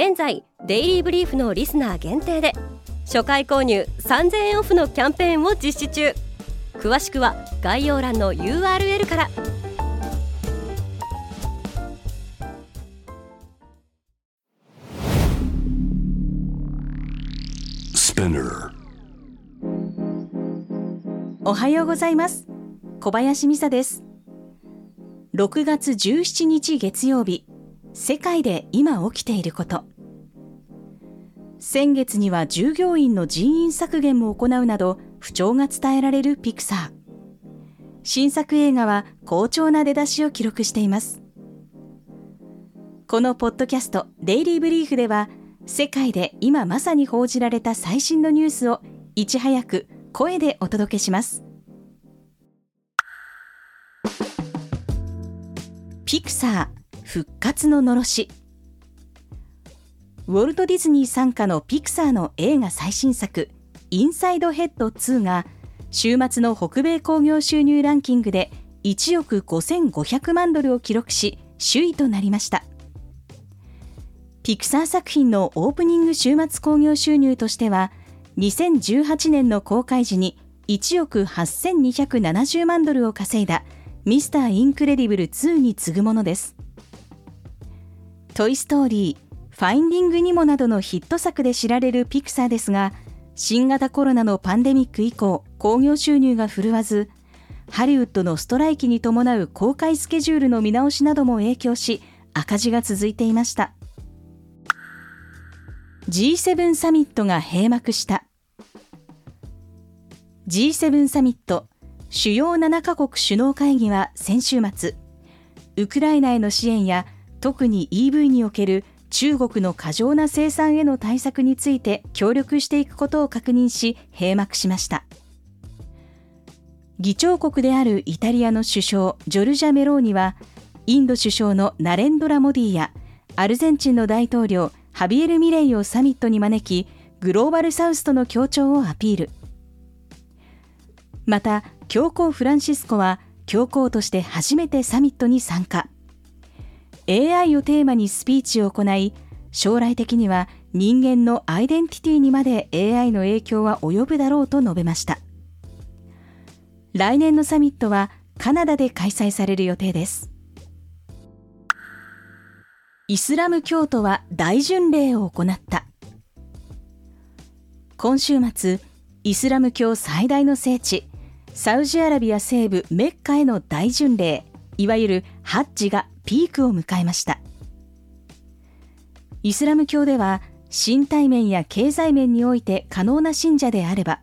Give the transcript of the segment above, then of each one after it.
現在デイリーブリーフのリスナー限定で初回購入3000円オフのキャンペーンを実施中。詳しくは概要欄の URL から。おはようございます。小林美沙です。6月17日月曜日世界で今起きていること。先月には従業員の人員削減も行うなど不調が伝えられるピクサー。新作映画は好調な出だしを記録しています。このポッドキャストデイリーブリーフでは世界で今まさに報じられた最新のニュースをいち早く声でお届けします。ピクサー復活ののろし。ウォルト・ディズニー傘下のピクサーの映画最新作インサイドヘッド2が週末の北米興行収入ランキングで1億5500万ドルを記録し首位となりました。ピクサー作品のオープニング週末興行収入としては2018年の公開時に1億8270万ドルを稼いだミスター・インクレディブル2に次ぐものです。トイ・ストーリーファインディング・ニモなどのヒット作で知られるピクサーですが、新型コロナのパンデミック以降、興行収入が振るわず、ハリウッドのストライキに伴う公開スケジュールの見直しなども影響し、赤字が続いていました。G7 サミットが閉幕した。G7 サミット、主要7カ国首脳会議は先週末、ウクライナへの支援や特に EV における中国の過剰な生産への対策について協力していくことを確認し閉幕しました。議長国であるイタリアの首相ジョルジャ・メローニはインド首相のナレンドラ・モディやアルゼンチンの大統領ハビエル・ミレイをサミットに招きグローバルサウスとの協調をアピール。また教皇フランシスコは教皇として初めてサミットに参加。AI をテーマにスピーチを行い将来的には人間のアイデンティティにまで AI の影響は及ぶだろうと述べました。来年のサミットはカナダで開催される予定です。イスラム教徒は大巡礼を行った。今週末イスラム教最大の聖地サウジアラビア西部メッカへの大巡礼いわゆるハッジがピークを迎えました。イスラム教では身体面や経済面において可能な信者であれば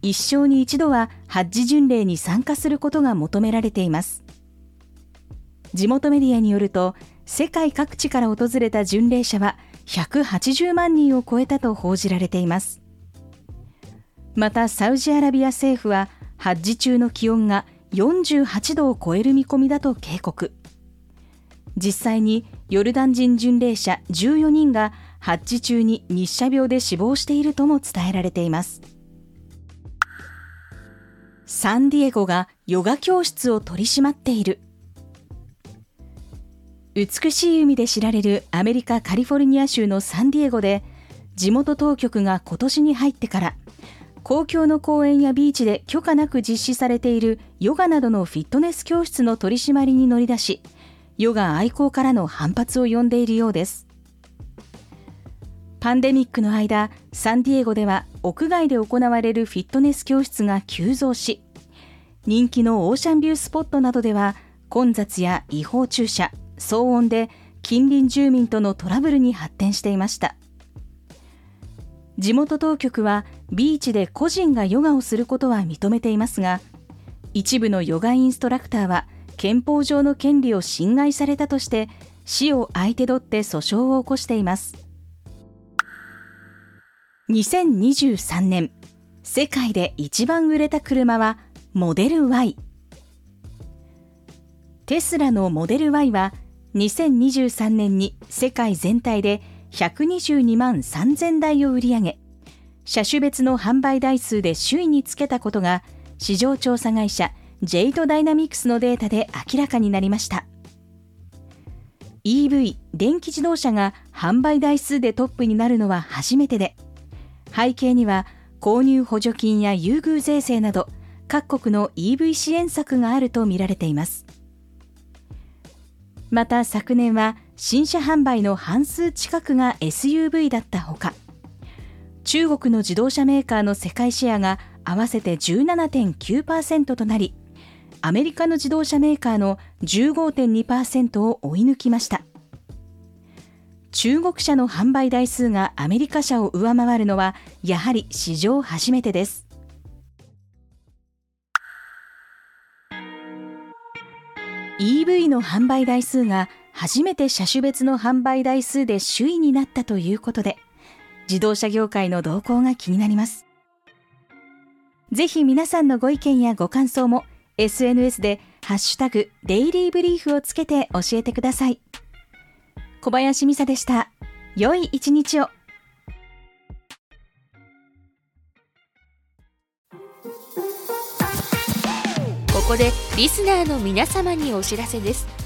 一生に一度はハッジ巡礼に参加することが求められています。地元メディアによると世界各地から訪れた巡礼者は180万人を超えたと報じられています。またサウジアラビア政府はハッジ中の気温が48度を超える見込みだと警告実際にヨルダン人巡礼者14人がハッジ中に日射病で死亡しているとも伝えられています。サンディエゴがヨガ教室を取り締まっている。美しい海で知られるアメリカ・カリフォルニア州のサンディエゴで地元当局が今年に入ってから公共の公園やビーチで許可なく実施されているヨガなどのフィットネス教室の取り締まりに乗り出しヨガ愛好からの反発を呼んでいるようです。パンデミックの間サンディエゴでは屋外で行われるフィットネス教室が急増し人気のオーシャンビュースポットなどでは混雑や違法駐車騒音で近隣住民とのトラブルに発展していました。地元当局はビーチで個人がヨガをすることは認めていますが一部のヨガインストラクターは憲法上の権利を侵害されたとして死を相手取って訴訟を起こしています。2023年世界で一番売れた車はモデル Y テスラのモデル Y は2023年に世界全体で122万3000台を売り上げ。車種別の販売台数で首位につけたことが市場調査会社ジェイドダイナミクスのデータで明らかになりました。EV 電気自動車が販売台数でトップになるのは初めてで背景には購入補助金や優遇税制など各国の EV 支援策があるとみられています。また昨年は新車販売の半数近くが SUV だったほか中国の自動車メーカーの世界シェアが合わせて17.9%となりアメリカの自動車メーカーの15.2%を追い抜きました。中国車の販売台数がアメリカ車を上回るのはやはり史上初めてです。EV の販売台数が初めて車種別の販売台数で首位になったということで自動車業界の動向が気になりますぜひ皆さんのご意見やご感想も SNS でハッシュタグデイリーブリーフをつけて教えてください。小林美沙でした。良い一日を。ここでリスナーの皆様にお知らせです。